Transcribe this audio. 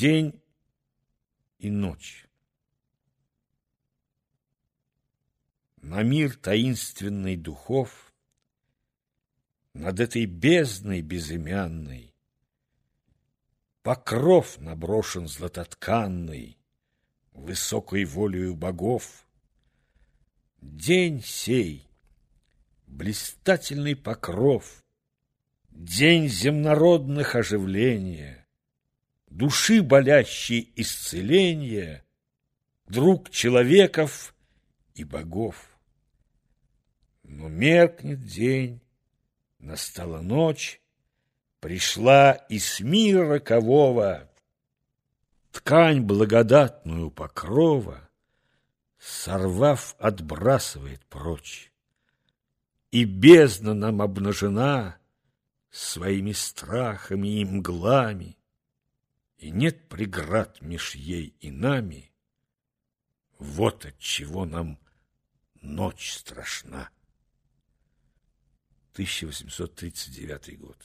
День и ночь. На мир таинственный духов, Над этой бездной безымянной, Покров наброшен златотканный, Высокой волею богов. День сей, блистательный покров, День земнородных оживления, Души болящей исцеления, Друг человеков и богов. Но меркнет день, настала ночь, Пришла из мира рокового Ткань благодатную покрова, Сорвав, отбрасывает прочь. И бездна нам обнажена Своими страхами и мглами, И нет преград меж ей и нами. Вот от чего нам ночь страшна. 1839 год.